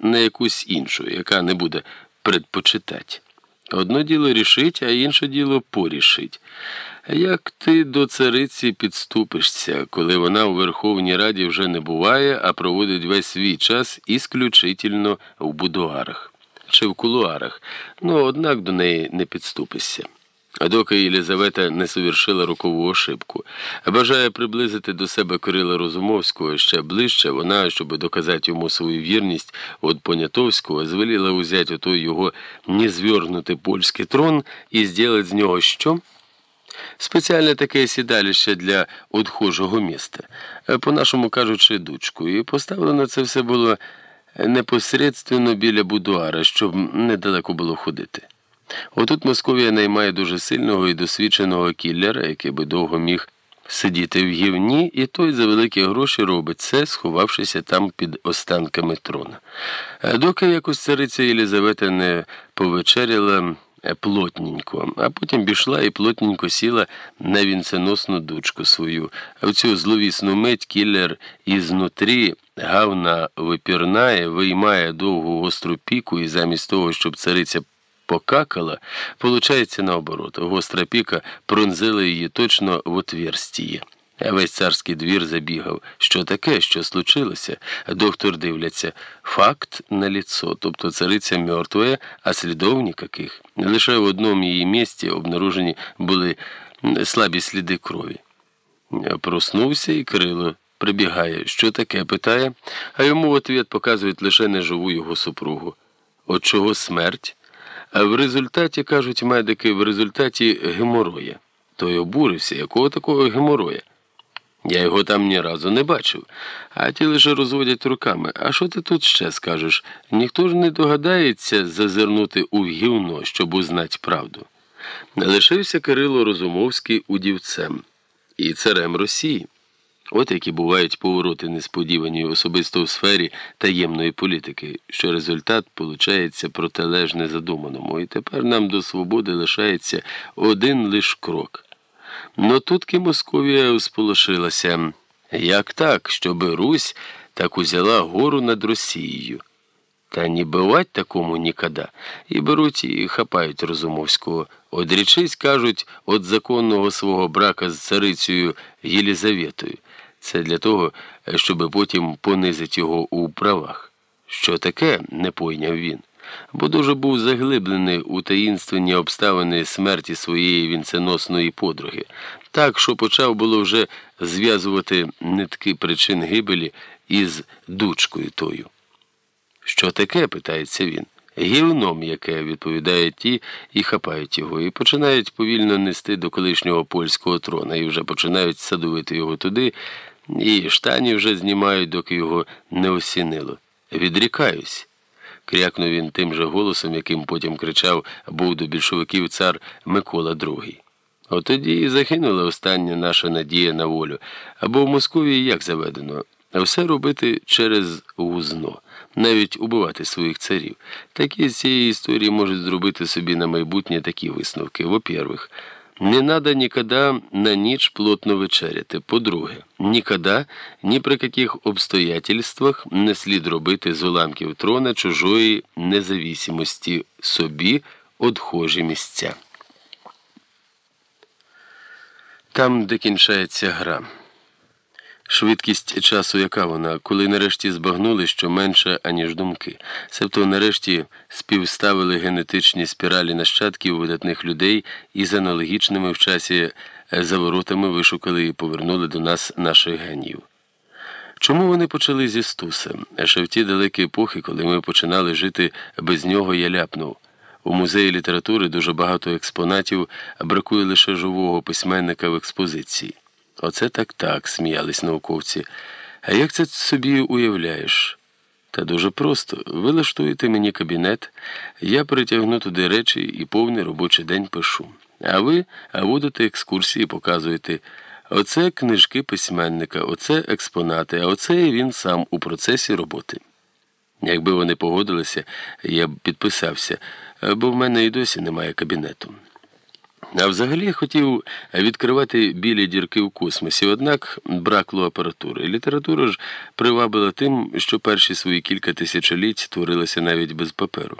на якусь іншу, яка не буде предпочитати. Одно діло рішить, а інше діло порішить. Як ти до цариці підступишся, коли вона у Верховній Раді вже не буває, а проводить весь свій час ісключительно в будуарах чи в кулуарах, ну однак до неї не підступишся. А доки Єлизавета не совершила рокову ошибку, бажає приблизити до себе Кирила Розумовського ще ближче, вона, щоб доказати йому свою вірність від Понятовського, звеліла узяти отой його незвернутий польський трон і зробити з нього що? Спеціальне таке сідалище для одхожого міста, по-нашому кажучи, дучку, і поставлено це все було непосередственно біля будуара, щоб недалеко було ходити. Отут Московія наймає дуже сильного і досвідченого кіллера, який би довго міг сидіти в гівні, і той за великі гроші робить це, сховавшися там під останками трона. Доки якось цариця Єлизавета не повечеряла плотненько, а потім пішла і плотненько сіла на вінценосну дучку свою. А в цю зловісну мить кіллер ізнутрі гавна випірнає, виймає довгу гостру піку, і замість того, щоб цариця покакала, получається наоборот. Гостра піка пронзила її точно в отверстіє. Весь царський двір забігав. Що таке, що случилося? Доктор дивляться. Факт на ліцо, тобто цариця мертвая, а слідов ніяких. Лише в одному її місці обнаружені були слабі сліди крові. Проснувся і Кирило прибігає. Що таке? питає, а йому в ответ показують лише неживу його супругу. От чого смерть? А в результаті, кажуть медики, в результаті гемороя. Той обурився, якого такого гемороя? Я його там ні разу не бачив, а ті лише розводять руками. А що ти тут ще скажеш? Ніхто ж не догадається зазирнути у гівно, щоб узнати правду. Лишився Кирило Розумовський удівцем і царем Росії. От які бувають повороти несподівані особисто в сфері таємної політики, що результат получається протилежне задуманому, і тепер нам до свободи лишається один лиш крок. Но тутки Московія сполошилася. Як так, щоби Русь так узяла гору над Росією? Та не бивать такому ніколи. І беруть і хапають Розумовського. Одрічись, кажуть, от законного свого брака з царицею Єлізаветою. Це для того, щоб потім понизити його у правах. Що таке, не пойняв він, бо дуже був заглиблений у таїнственні обставини смерті своєї вінценосної подруги, так що почав було вже зв'язувати нитки причин гибелі із дучкою тою. Що таке? питається він. Гівном, яке відповідає ті і хапають його, і починають повільно нести до колишнього польського трона, і вже починають садовити його туди, і штані вже знімають, доки його не осінило. Відрікаюсь. крякнув він тим же голосом, яким потім кричав був до більшовиків цар Микола II. От тоді і загинула остання наша надія на волю, або в Московії як заведено, все робити через гузно навіть убивати своїх царів. Такі з цієї історії можуть зробити собі на майбутнє такі висновки. Во-первых, не надо никогда на ніч плотно вечеряти. По-друге, ніколи ні при яких обстоятельствах не слід робити з уламків трона чужої независимості собі одхожі місця. Там, де кінчається гра. Швидкість часу, яка вона, коли нарешті збагнули, що менше, аніж думки, себто нарешті співставили генетичні спіралі нащадків видатних людей і з аналогічними в часі заворотами вишукали і повернули до нас наших генів. Чому вони почали зі Стуса? Ще в ті далекі епохи, коли ми починали жити без нього, я ляпнув. У музеї літератури дуже багато експонатів, бракує лише живого письменника в експозиції. Оце так так, сміялись науковці. А як це собі уявляєш? Та дуже просто. Ви лаштуєте мені кабінет, я перетягну туди речі і повний робочий день пишу. А ви водите екскурсії, показуєте. Оце книжки письменника, оце експонати, а оце він сам у процесі роботи. Якби вони погодилися, я б підписався, бо в мене і досі немає кабінету. А взагалі хотів відкривати білі дірки в космосі, однак бракло апаратури. Література ж привабила тим, що перші свої кілька тисячоліть творилася навіть без паперу.